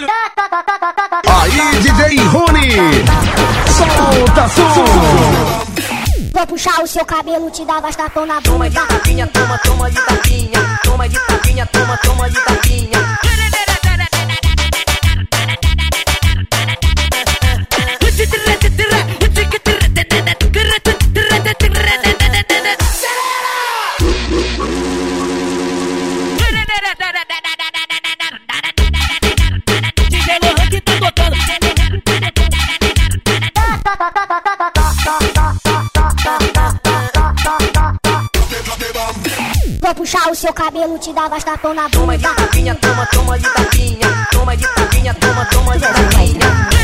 bagulho. Aí, DJ Rony, solta solta! Vou puxar o seu cabelo, te dar bastapão na bunda. Toma de tapinha, tá? Vou puxar o seu cabelo, te dar tapão na bunda. Toma de tapinha, toma, toma de tapinha.